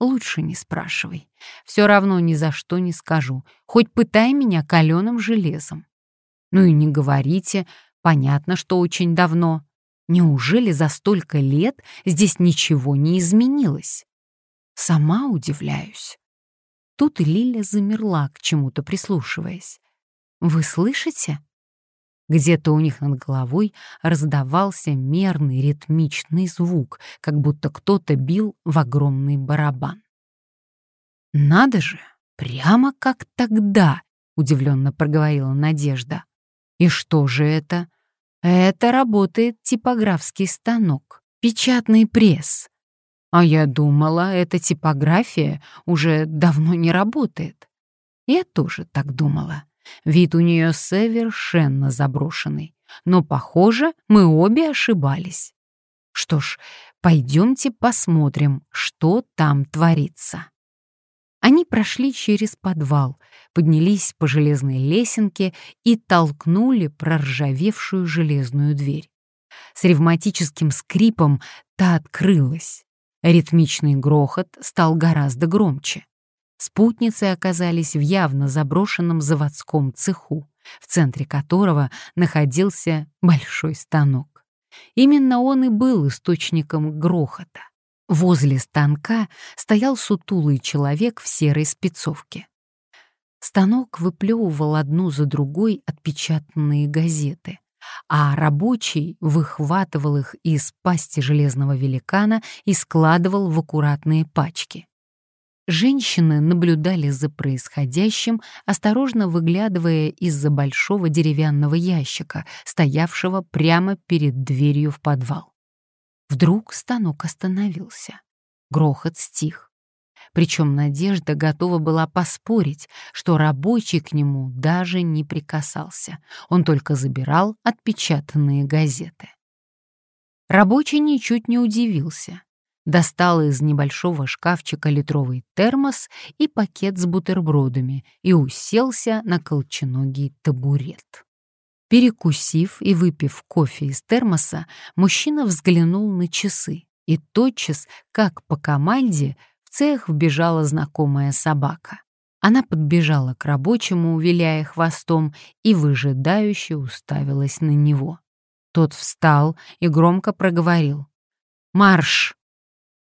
Лучше не спрашивай. Все равно ни за что не скажу. Хоть пытай меня каленым железом. Ну и не говорите. Понятно, что очень давно. Неужели за столько лет здесь ничего не изменилось? Сама удивляюсь. Тут Лиля замерла, к чему-то прислушиваясь. «Вы слышите?» Где-то у них над головой раздавался мерный ритмичный звук, как будто кто-то бил в огромный барабан. «Надо же, прямо как тогда!» — удивленно проговорила Надежда. «И что же это?» «Это работает типографский станок, печатный пресс. А я думала, эта типография уже давно не работает. Я тоже так думала. Вид у нее совершенно заброшенный. но, похоже, мы обе ошибались. Что ж, пойдемте посмотрим, что там творится. Они прошли через подвал, поднялись по железной лесенке и толкнули проржавевшую железную дверь. С ревматическим скрипом та открылась. Ритмичный грохот стал гораздо громче. Спутницы оказались в явно заброшенном заводском цеху, в центре которого находился большой станок. Именно он и был источником грохота. Возле станка стоял сутулый человек в серой спецовке. Станок выплевывал одну за другой отпечатанные газеты, а рабочий выхватывал их из пасти железного великана и складывал в аккуратные пачки. Женщины наблюдали за происходящим, осторожно выглядывая из-за большого деревянного ящика, стоявшего прямо перед дверью в подвал. Вдруг станок остановился. Грохот стих. Причем Надежда готова была поспорить, что рабочий к нему даже не прикасался. Он только забирал отпечатанные газеты. Рабочий ничуть не удивился достал из небольшого шкафчика литровый термос и пакет с бутербродами и уселся на колченогий табурет. Перекусив и выпив кофе из термоса, мужчина взглянул на часы, и тотчас, как по команде, в цех вбежала знакомая собака. Она подбежала к рабочему, виляя хвостом, и выжидающе уставилась на него. Тот встал и громко проговорил. «Марш!»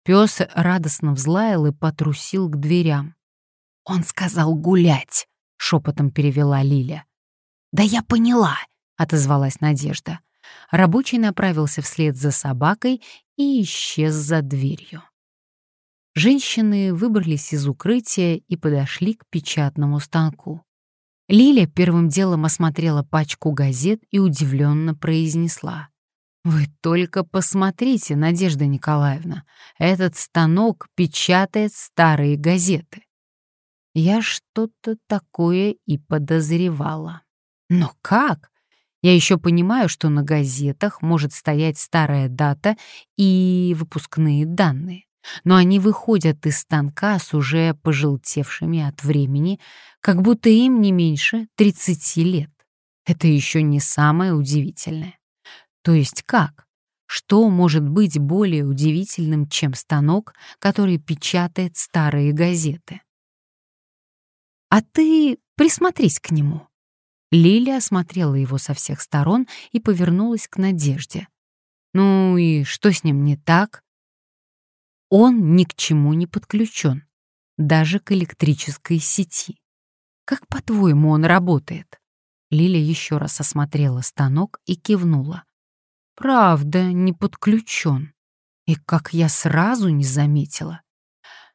Пес радостно взлаял и потрусил к дверям. «Он сказал гулять», — шепотом перевела Лиля. «Да я поняла», — отозвалась Надежда. Рабочий направился вслед за собакой и исчез за дверью. Женщины выбрались из укрытия и подошли к печатному станку. Лиля первым делом осмотрела пачку газет и удивленно произнесла. Вы только посмотрите, Надежда Николаевна, этот станок печатает старые газеты. Я что-то такое и подозревала. Но как? Я еще понимаю, что на газетах может стоять старая дата и выпускные данные. Но они выходят из станка с уже пожелтевшими от времени, как будто им не меньше 30 лет. Это еще не самое удивительное. То есть как? Что может быть более удивительным, чем станок, который печатает старые газеты? А ты присмотрись к нему. Лилия осмотрела его со всех сторон и повернулась к Надежде. Ну и что с ним не так? Он ни к чему не подключен, даже к электрической сети. Как, по-твоему, он работает? Лиля еще раз осмотрела станок и кивнула. Правда, не подключен. И как я сразу не заметила.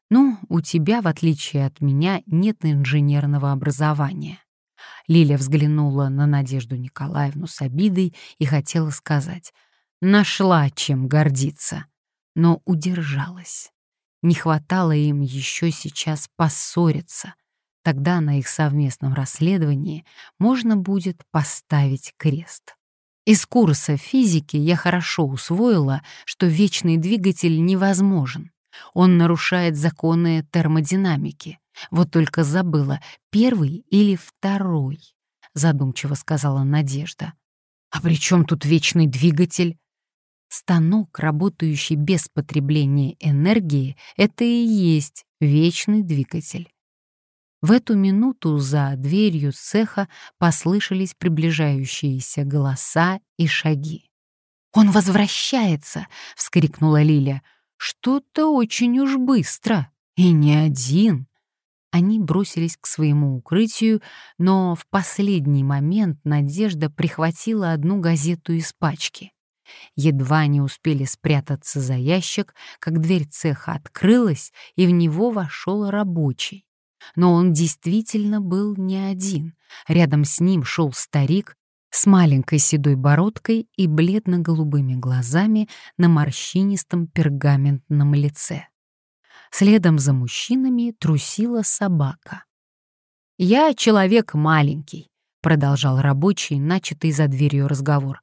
Ну, у тебя, в отличие от меня, нет инженерного образования. Лиля взглянула на Надежду Николаевну с обидой и хотела сказать, нашла чем гордиться, но удержалась. Не хватало им еще сейчас поссориться. Тогда на их совместном расследовании можно будет поставить крест. Из курса физики я хорошо усвоила, что вечный двигатель невозможен. Он нарушает законы термодинамики. Вот только забыла, первый или второй, задумчиво сказала Надежда. А при чем тут вечный двигатель? Станок, работающий без потребления энергии, это и есть вечный двигатель. В эту минуту за дверью цеха послышались приближающиеся голоса и шаги. «Он возвращается!» — вскрикнула Лиля. «Что-то очень уж быстро. И не один!» Они бросились к своему укрытию, но в последний момент Надежда прихватила одну газету из пачки. Едва не успели спрятаться за ящик, как дверь цеха открылась, и в него вошел рабочий. Но он действительно был не один. Рядом с ним шел старик с маленькой седой бородкой и бледно-голубыми глазами на морщинистом пергаментном лице. Следом за мужчинами трусила собака. «Я человек маленький, продолжал рабочий, начатый за дверью разговор.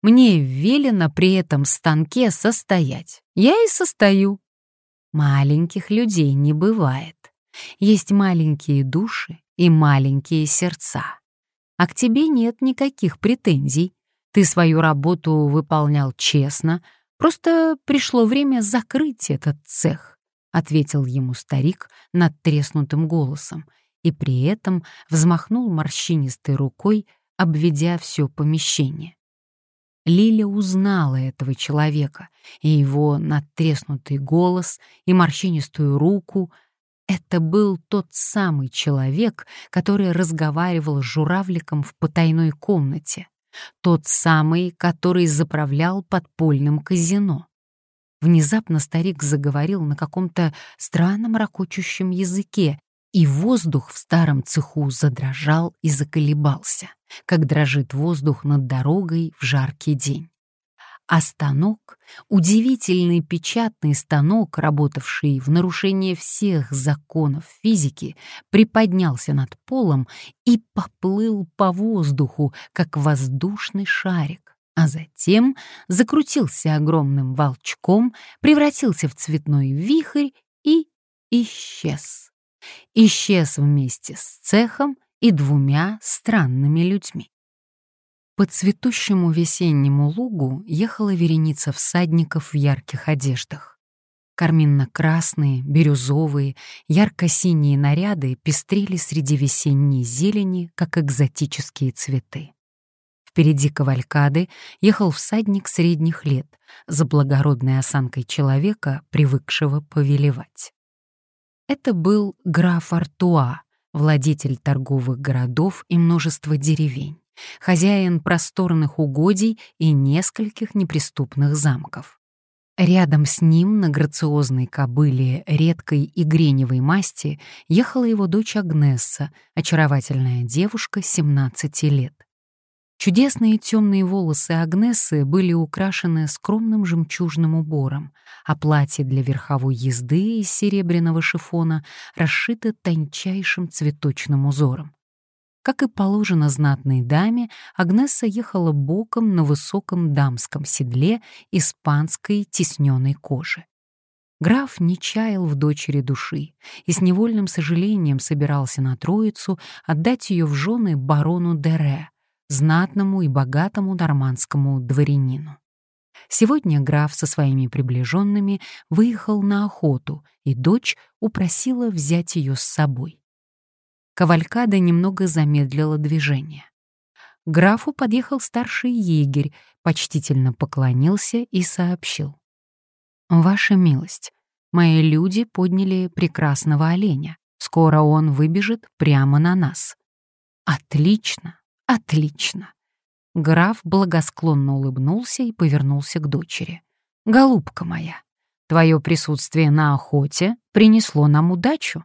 Мне велено при этом станке состоять. Я и состою. Маленьких людей не бывает. Есть маленькие души и маленькие сердца. А к тебе нет никаких претензий. Ты свою работу выполнял честно, просто пришло время закрыть этот цех, ответил ему старик надтреснутым голосом и при этом взмахнул морщинистой рукой, обведя все помещение. Лиля узнала этого человека, и его надтреснутый голос, и морщинистую руку. Это был тот самый человек, который разговаривал с журавликом в потайной комнате, тот самый, который заправлял подпольным казино. Внезапно старик заговорил на каком-то странном ракочущем языке, и воздух в старом цеху задрожал и заколебался, как дрожит воздух над дорогой в жаркий день. А станок, удивительный печатный станок, работавший в нарушение всех законов физики, приподнялся над полом и поплыл по воздуху, как воздушный шарик, а затем закрутился огромным волчком, превратился в цветной вихрь и исчез исчез вместе с цехом и двумя странными людьми. По цветущему весеннему лугу ехала вереница всадников в ярких одеждах. Карминно-красные, бирюзовые, ярко-синие наряды пестрели среди весенней зелени, как экзотические цветы. Впереди кавалькады ехал всадник средних лет, за благородной осанкой человека, привыкшего повелевать. Это был граф Артуа, владетель торговых городов и множества деревень, хозяин просторных угодий и нескольких неприступных замков. Рядом с ним на грациозной кобыле редкой и греневой масти ехала его дочь Агнесса, очаровательная девушка 17 лет. Чудесные темные волосы Агнесы были украшены скромным жемчужным убором, а платье для верховой езды из серебряного шифона расшито тончайшим цветочным узором. Как и положено знатной даме, Агнеса ехала боком на высоком дамском седле испанской тисненной кожи. Граф не чаял в дочери души и с невольным сожалением собирался на троицу отдать ее в жены барону Дере, знатному и богатому нормандскому дворянину. Сегодня граф со своими приближенными выехал на охоту, и дочь упросила взять ее с собой. Кавалькада немного замедлила движение. К графу подъехал старший егерь, почтительно поклонился и сообщил. «Ваша милость, мои люди подняли прекрасного оленя. Скоро он выбежит прямо на нас». «Отлично! Отлично. Граф благосклонно улыбнулся и повернулся к дочери. Голубка моя, твое присутствие на охоте принесло нам удачу.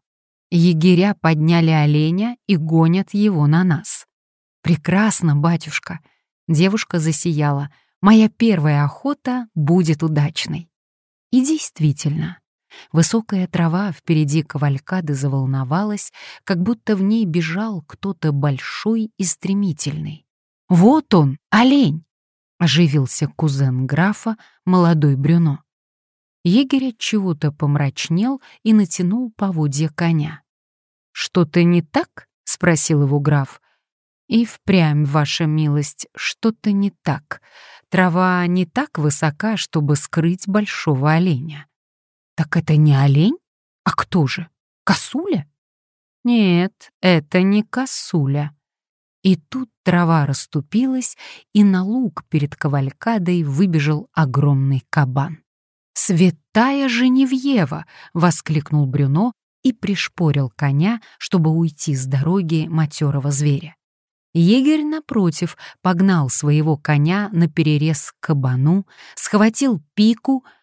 Егеря подняли оленя и гонят его на нас. Прекрасно, батюшка. Девушка засияла. Моя первая охота будет удачной. И действительно, Высокая трава впереди кавалькады заволновалась, как будто в ней бежал кто-то большой и стремительный. «Вот он, олень!» — оживился кузен графа, молодой Брюно. Егерь чего-то помрачнел и натянул поводья коня. «Что-то не так?» — спросил его граф. «И впрямь, ваша милость, что-то не так. Трава не так высока, чтобы скрыть большого оленя. Так это не олень? А кто же? Косуля? Нет, это не косуля. И тут трава расступилась, и на луг перед кавалькадой выбежал огромный кабан. «Святая Женевьева!» — воскликнул Брюно и пришпорил коня, чтобы уйти с дороги матерого зверя. Егерь, напротив, погнал своего коня на перерез к кабану, схватил пику —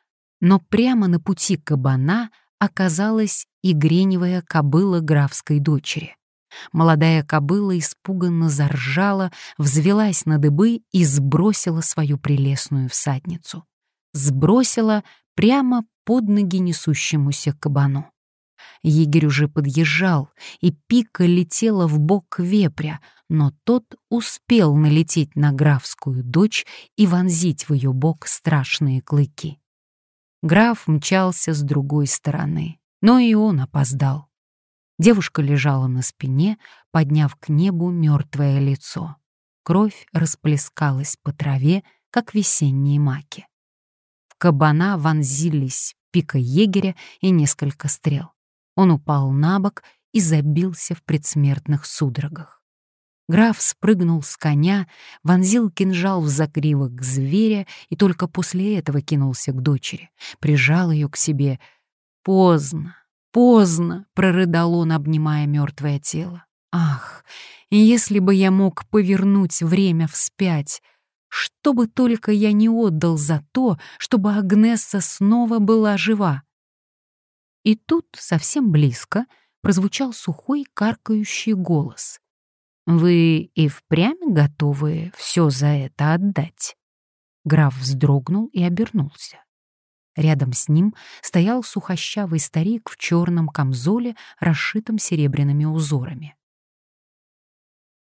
но прямо на пути кабана оказалась и греневая кобыла графской дочери. Молодая кобыла испуганно заржала, взвелась на дыбы и сбросила свою прелестную всадницу. Сбросила прямо под ноги несущемуся кабану. Егерь уже подъезжал, и пика летела в бок вепря, но тот успел налететь на графскую дочь и вонзить в ее бок страшные клыки. Граф мчался с другой стороны, но и он опоздал. Девушка лежала на спине, подняв к небу мертвое лицо. Кровь расплескалась по траве, как весенние маки. В кабана вонзились пика егеря и несколько стрел. Он упал на бок и забился в предсмертных судорогах. Граф спрыгнул с коня, вонзил кинжал в загривок зверя и только после этого кинулся к дочери, прижал ее к себе. «Поздно, поздно!» — прорыдал он, обнимая мертвое тело. «Ах, если бы я мог повернуть время вспять!» Что бы только я не отдал за то, чтобы Агнесса снова была жива. И тут, совсем близко, прозвучал сухой каркающий голос. «Вы и впрямь готовы все за это отдать?» Граф вздрогнул и обернулся. Рядом с ним стоял сухощавый старик в черном камзоле, расшитом серебряными узорами.